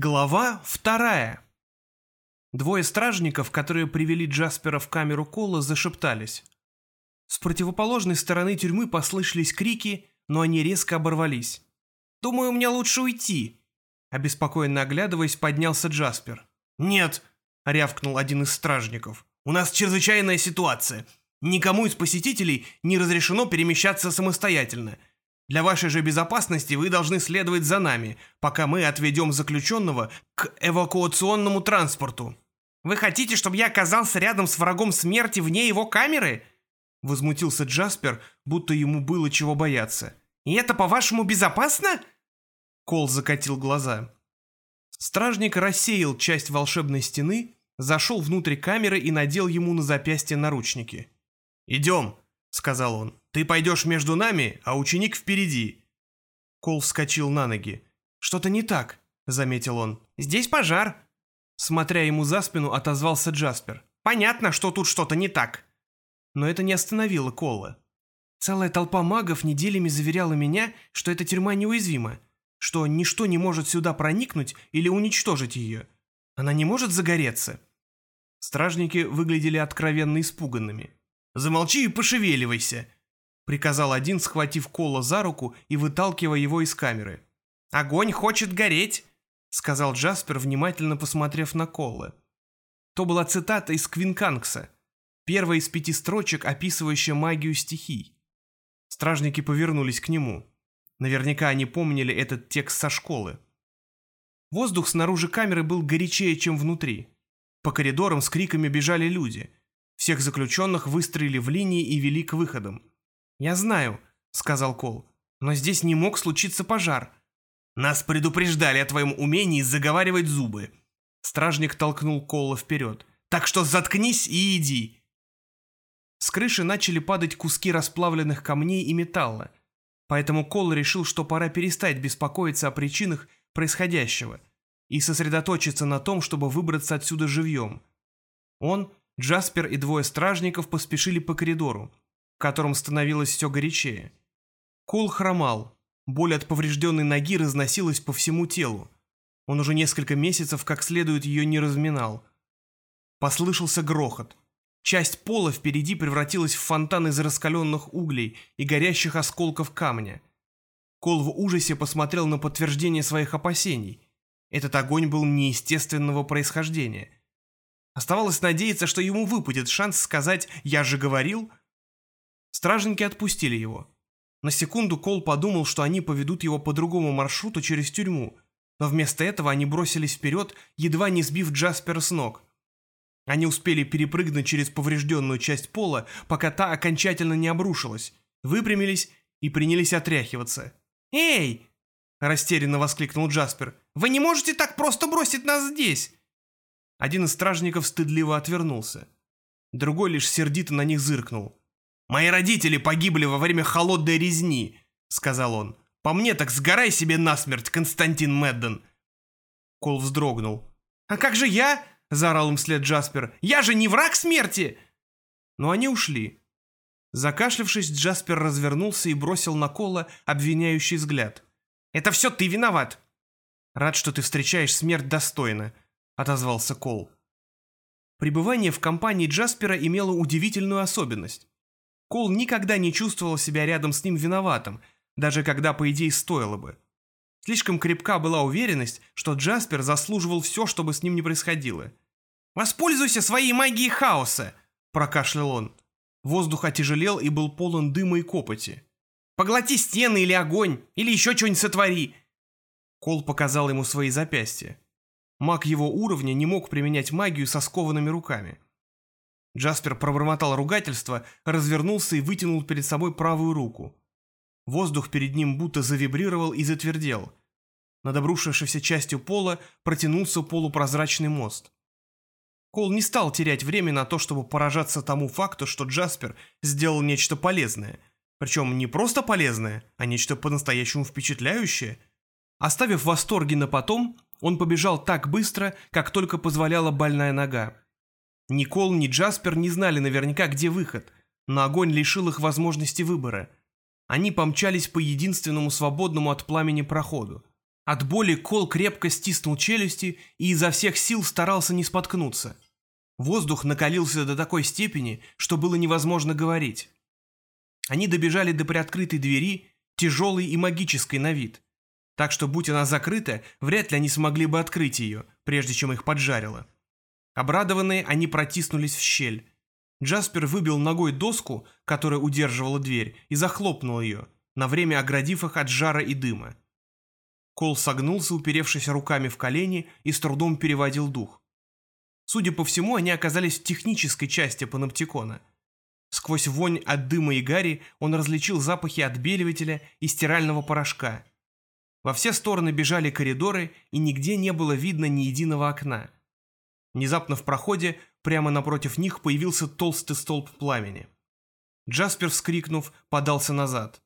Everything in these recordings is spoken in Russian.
Глава вторая. Двое стражников, которые привели Джаспера в камеру Кола, зашептались. С противоположной стороны тюрьмы послышались крики, но они резко оборвались. «Думаю, мне лучше уйти», — обеспокоенно оглядываясь, поднялся Джаспер. «Нет», — рявкнул один из стражников, — «у нас чрезвычайная ситуация. Никому из посетителей не разрешено перемещаться самостоятельно. Для вашей же безопасности вы должны следовать за нами, пока мы отведем заключенного к эвакуационному транспорту. Вы хотите, чтобы я оказался рядом с врагом смерти вне его камеры? Возмутился Джаспер, будто ему было чего бояться. И это, по-вашему, безопасно? Кол закатил глаза. Стражник рассеял часть волшебной стены, зашел внутрь камеры и надел ему на запястье наручники. «Идем», — сказал он. «Ты пойдешь между нами, а ученик впереди». Кол вскочил на ноги. «Что-то не так», — заметил он. «Здесь пожар». Смотря ему за спину, отозвался Джаспер. «Понятно, что тут что-то не так». Но это не остановило Кола. Целая толпа магов неделями заверяла меня, что эта тюрьма неуязвима, что ничто не может сюда проникнуть или уничтожить ее. Она не может загореться. Стражники выглядели откровенно испуганными. «Замолчи и пошевеливайся», — приказал один, схватив Кола за руку и выталкивая его из камеры. «Огонь хочет гореть», — сказал Джаспер, внимательно посмотрев на Колла. То была цитата из Квинкангса, первая из пяти строчек, описывающая магию стихий. Стражники повернулись к нему. Наверняка они помнили этот текст со школы. Воздух снаружи камеры был горячее, чем внутри. По коридорам с криками бежали люди — всех заключенных выстроили в линии и вели к выходам. «Я знаю», — сказал Кол, — «но здесь не мог случиться пожар». «Нас предупреждали о твоем умении заговаривать зубы». Стражник толкнул Кола вперед. «Так что заткнись и иди». С крыши начали падать куски расплавленных камней и металла, поэтому Кол решил, что пора перестать беспокоиться о причинах происходящего и сосредоточиться на том, чтобы выбраться отсюда живьем. Он Джаспер и двое стражников поспешили по коридору, в котором становилось все горячее. Кол хромал. Боль от поврежденной ноги разносилась по всему телу. Он уже несколько месяцев как следует ее не разминал. Послышался грохот. Часть пола впереди превратилась в фонтан из раскаленных углей и горящих осколков камня. Кол в ужасе посмотрел на подтверждение своих опасений. Этот огонь был неестественного происхождения – Оставалось надеяться, что ему выпадет шанс сказать «я же говорил». Стражники отпустили его. На секунду Кол подумал, что они поведут его по другому маршруту через тюрьму, но вместо этого они бросились вперед, едва не сбив Джаспера с ног. Они успели перепрыгнуть через поврежденную часть пола, пока та окончательно не обрушилась, выпрямились и принялись отряхиваться. «Эй!» – растерянно воскликнул Джаспер. «Вы не можете так просто бросить нас здесь!» Один из стражников стыдливо отвернулся. Другой лишь сердито на них зыркнул. «Мои родители погибли во время холодной резни», — сказал он. «По мне так сгорай себе насмерть, Константин Медден!» Кол вздрогнул. «А как же я?» — заорал им вслед Джаспер. «Я же не враг смерти!» Но они ушли. Закашлявшись, Джаспер развернулся и бросил на Кола обвиняющий взгляд. «Это все ты виноват!» «Рад, что ты встречаешь смерть достойно», отозвался Кол. Пребывание в компании Джаспера имело удивительную особенность. Кол никогда не чувствовал себя рядом с ним виноватым, даже когда, по идее, стоило бы. Слишком крепка была уверенность, что Джаспер заслуживал все, что бы с ним ни происходило. «Воспользуйся своей магией хаоса!» – прокашлял он. Воздух отяжелел и был полон дыма и копоти. «Поглоти стены или огонь, или еще что-нибудь сотвори!» Кол показал ему свои запястья. Маг его уровня не мог применять магию со скованными руками. Джаспер пробормотал ругательство, развернулся и вытянул перед собой правую руку. Воздух перед ним будто завибрировал и затвердел. Над обрушившейся частью пола протянулся полупрозрачный мост. Кол не стал терять время на то, чтобы поражаться тому факту, что Джаспер сделал нечто полезное. Причем не просто полезное, а нечто по-настоящему впечатляющее. Оставив восторги на потом, он побежал так быстро, как только позволяла больная нога. Ни Кол, ни Джаспер не знали наверняка, где выход, но огонь лишил их возможности выбора. Они помчались по единственному свободному от пламени проходу. От боли Кол крепко стиснул челюсти и изо всех сил старался не споткнуться. Воздух накалился до такой степени, что было невозможно говорить. Они добежали до приоткрытой двери, тяжелой и магической на вид. Так что, будь она закрыта, вряд ли они смогли бы открыть ее, прежде чем их поджарило. Обрадованные, они протиснулись в щель. Джаспер выбил ногой доску, которая удерживала дверь, и захлопнул ее, на время оградив их от жара и дыма. Кол согнулся, уперевшись руками в колени, и с трудом переводил дух. Судя по всему, они оказались в технической части паноптикона. Сквозь вонь от дыма и гари он различил запахи отбеливателя и стирального порошка. Во все стороны бежали коридоры, и нигде не было видно ни единого окна. Внезапно в проходе, прямо напротив них, появился толстый столб пламени. Джаспер, вскрикнув, подался назад.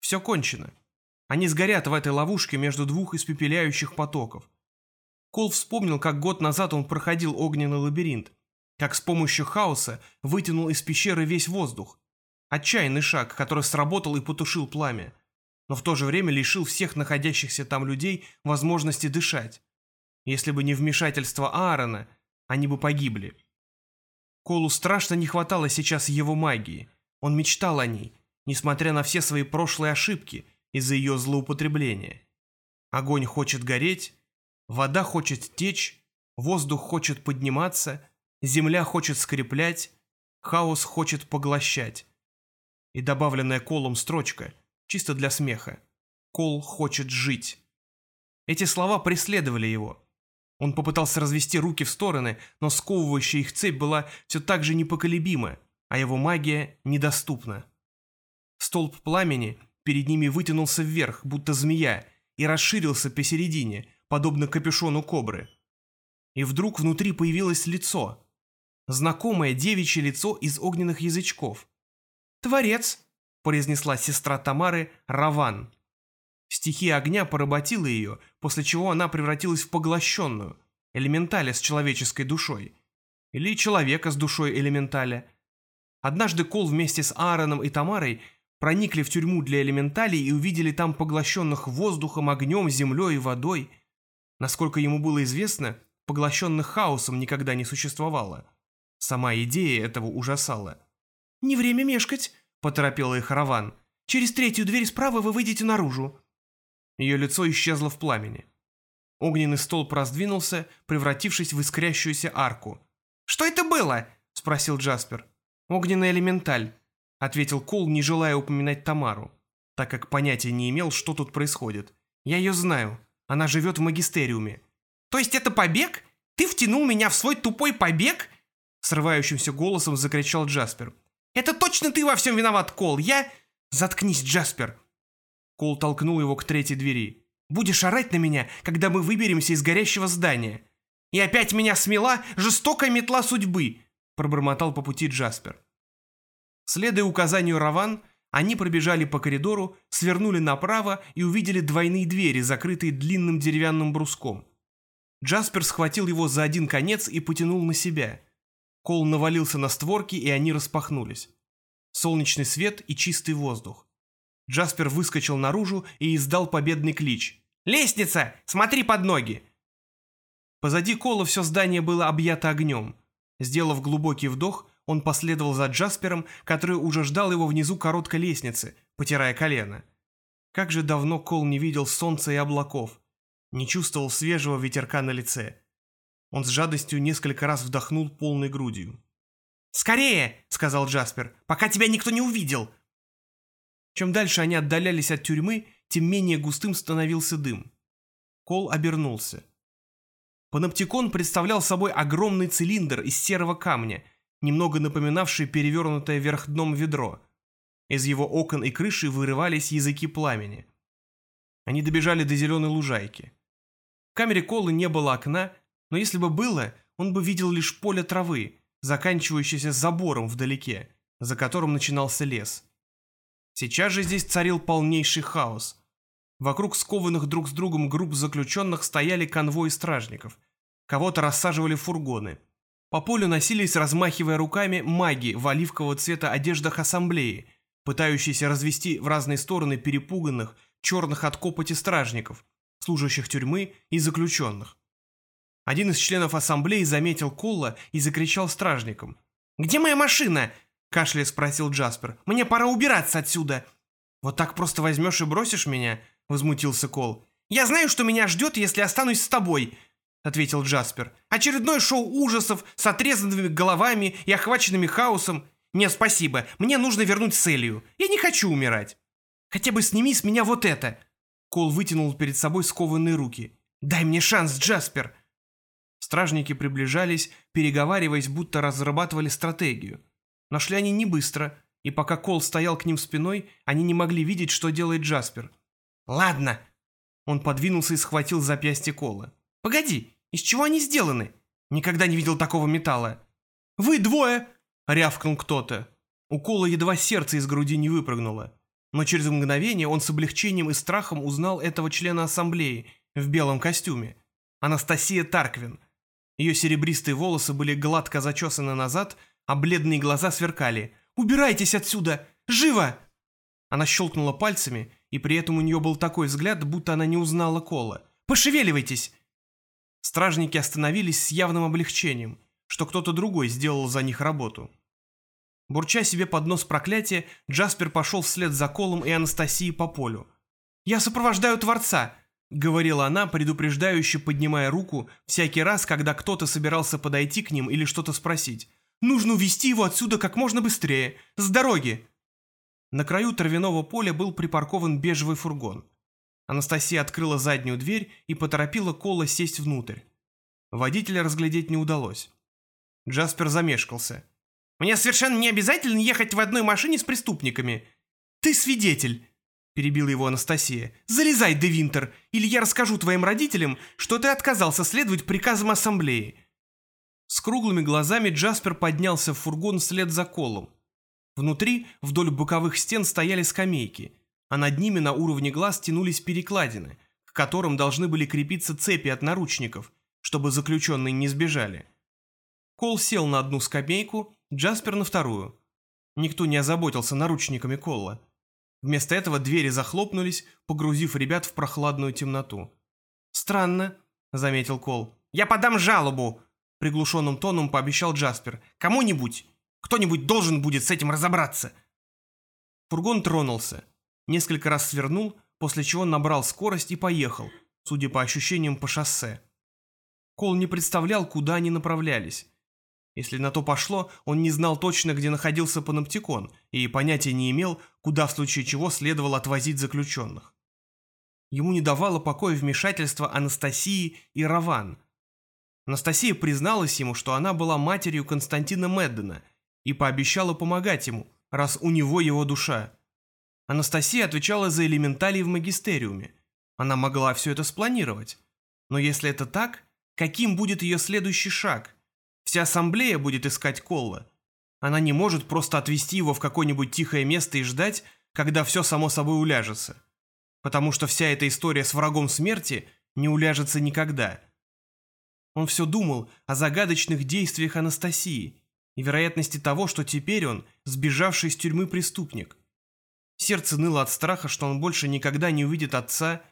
Все кончено. Они сгорят в этой ловушке между двух испепеляющих потоков. Кол вспомнил, как год назад он проходил огненный лабиринт, как с помощью хаоса вытянул из пещеры весь воздух. Отчаянный шаг, который сработал и потушил пламя, но в то же время лишил всех находящихся там людей возможности дышать. Если бы не вмешательство Аарона, они бы погибли. Колу страшно не хватало сейчас его магии. Он мечтал о ней, несмотря на все свои прошлые ошибки, из-за ее злоупотребления. Огонь хочет гореть, вода хочет течь, воздух хочет подниматься, земля хочет скреплять, хаос хочет поглощать. И добавленная колом строчка, чисто для смеха. Кол хочет жить. Эти слова преследовали его. Он попытался развести руки в стороны, но сковывающая их цепь была все так же непоколебима, а его магия недоступна. Столб пламени перед ними вытянулся вверх, будто змея, и расширился посередине, подобно капюшону кобры. И вдруг внутри появилось лицо. Знакомое девичье лицо из огненных язычков. «Творец!» – произнесла сестра Тамары Раван. Стихия огня поработила ее, после чего она превратилась в поглощенную, элементаля с человеческой душой. Или человека с душой элементаля. Однажды Кол вместе с Аароном и Тамарой проникли в тюрьму для элементалей и увидели там поглощенных воздухом, огнем, землей и водой. Насколько ему было известно, поглощенных хаосом никогда не существовало. Сама идея этого ужасала. «Не время мешкать», — поторопила их Раван. «Через третью дверь справа вы выйдете наружу». Ее лицо исчезло в пламени. Огненный столб раздвинулся, превратившись в искрящуюся арку. «Что это было?» — спросил Джаспер. «Огненный элементаль», ответил Кол, не желая упоминать Тамару, так как понятия не имел, что тут происходит. «Я ее знаю. Она живет в магистериуме». «То есть это побег? Ты втянул меня в свой тупой побег?» Срывающимся голосом закричал Джаспер. «Это точно ты во всем виноват, Кол! Я...» «Заткнись, Джаспер!» Кол толкнул его к третьей двери. «Будешь орать на меня, когда мы выберемся из горящего здания!» «И опять меня смела жестокая метла судьбы!» Пробормотал по пути Джаспер. Следуя указанию Раван, они пробежали по коридору, свернули направо и увидели двойные двери, закрытые длинным деревянным бруском. Джаспер схватил его за один конец и потянул на себя. Кол навалился на створки, и они распахнулись. Солнечный свет и чистый воздух. Джаспер выскочил наружу и издал победный клич. «Лестница! Смотри под ноги!» Позади Кола все здание было объято огнем. Сделав глубокий вдох, он последовал за Джаспером, который уже ждал его внизу короткой лестницы, потирая колено. Как же давно Кол не видел солнца и облаков, не чувствовал свежего ветерка на лице. Он с жадостью несколько раз вдохнул полной грудью. «Скорее!» — сказал Джаспер, — «пока тебя никто не увидел!» Чем дальше они отдалялись от тюрьмы, тем менее густым становился дым. Кол обернулся. Паноптикон представлял собой огромный цилиндр из серого камня, немного напоминавший перевернутое вверх дном ведро. Из его окон и крыши вырывались языки пламени. Они добежали до зеленой лужайки. В камере Колы не было окна, но если бы было, он бы видел лишь поле травы, заканчивающееся забором вдалеке, за которым начинался лес. Сейчас же здесь царил полнейший хаос. Вокруг скованных друг с другом групп заключенных стояли конвои стражников. Кого-то рассаживали фургоны – по полю носились, размахивая руками, маги в оливкового цвета одеждах ассамблеи, пытающиеся развести в разные стороны перепуганных, черных от копоти стражников, служащих тюрьмы и заключенных. Один из членов ассамблеи заметил Колла и закричал стражникам. «Где моя машина?» – кашляя спросил Джаспер. «Мне пора убираться отсюда!» «Вот так просто возьмешь и бросишь меня?» – возмутился Кол. «Я знаю, что меня ждет, если останусь с тобой», — ответил Джаспер. «Очередное шоу ужасов с отрезанными головами и охваченными хаосом. Нет, спасибо, мне нужно вернуть Селию. Я не хочу умирать. Хотя бы сними с меня вот это». Кол вытянул перед собой скованные руки. «Дай мне шанс, Джаспер!» Стражники приближались, переговариваясь, будто разрабатывали стратегию. Но шли они не быстро, и пока Кол стоял к ним спиной, они не могли видеть, что делает Джаспер. «Ладно», он подвинулся и схватил запястье Кола. «Погоди, из чего они сделаны? Никогда не видел такого металла». «Вы двое!» — рявкнул кто-то. У Кола едва сердце из груди не выпрыгнуло. Но через мгновение он с облегчением и страхом узнал этого члена ассамблеи в белом костюме. Анастасия Тарквин. Ее серебристые волосы были гладко зачесаны назад, а бледные глаза сверкали. «Убирайтесь отсюда! Живо!» Она щелкнула пальцами, и при этом у нее был такой взгляд, будто она не узнала Кола. «Пошевеливайтесь!» Стражники остановились с явным облегчением, что кто-то другой сделал за них работу. Бурча себе под нос проклятия, Джаспер пошел вслед за Колом и Анастасией по полю. «Я сопровождаю Творца!» — говорила она, предупреждающе поднимая руку всякий раз, когда кто-то собирался подойти к ним или что-то спросить. «Нужно увести его отсюда как можно быстрее! С дороги!» На краю травяного поля был припаркован бежевый фургон. Анастасия открыла заднюю дверь и поторопила Кола сесть внутрь. Водителя разглядеть не удалось. Джаспер замешкался. «Мне совершенно не обязательно ехать в одной машине с преступниками. Ты свидетель!» Перебила его Анастасия. «Залезай, Де Винтер, или я расскажу твоим родителям, что ты отказался следовать приказам ассамблеи». С круглыми глазами Джаспер поднялся в фургон вслед за Колом. Внутри, вдоль боковых стен стояли скамейки, а над ними на уровне глаз тянулись перекладины, к которым должны были крепиться цепи от наручников, чтобы заключенные не сбежали. Кол сел на одну скамейку, Джаспер на вторую. Никто не озаботился наручниками Колла. Вместо этого двери захлопнулись, погрузив ребят в прохладную темноту. «Странно», — заметил Кол. «Я подам жалобу», — приглушенным тоном пообещал Джаспер. «Кому-нибудь. Кто-нибудь должен будет с этим разобраться. Фургон тронулся. Несколько раз свернул, после чего набрал скорость и поехал, судя по ощущениям, по шоссе. Кол не представлял, куда они направлялись. Если на то пошло, он не знал точно, где находился паноптикон, и понятия не имел, куда в случае чего следовало отвозить заключенных. Ему не давало покоя вмешательство Анастасии и Раван. Анастасия призналась ему, что она была матерью Константина Меддена и пообещала помогать ему, раз у него его душа. Анастасия отвечала за элементалии в магистериуме. Она могла все это спланировать. Но если это так, каким будет ее следующий шаг? Вся ассамблея будет искать Колла. Она не может просто отвезти его в какое-нибудь тихое место и ждать, когда все само собой уляжется. Потому что вся эта история с врагом смерти не уляжется никогда. Он все думал о загадочных действиях Анастасии – и вероятности того, что теперь он сбежавший из тюрьмы преступник. Сердце ныло от страха, что он больше никогда не увидит отца,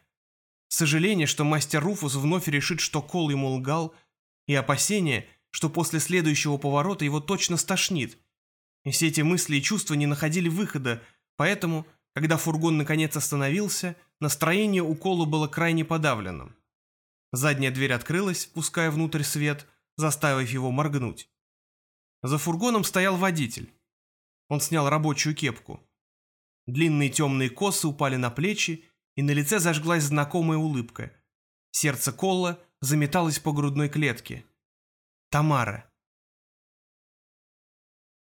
сожаление, что мастер Руфус вновь решит, что Кол ему лгал, и опасение, что после следующего поворота его точно стошнит. И все эти мысли и чувства не находили выхода, поэтому, когда фургон наконец остановился, настроение у Кола было крайне подавленным. Задняя дверь открылась, пуская внутрь свет, заставив его моргнуть. За фургоном стоял водитель. Он снял рабочую кепку. Длинные темные косы упали на плечи, и на лице зажглась знакомая улыбка. Сердце Колла заметалось по грудной клетке. Тамара.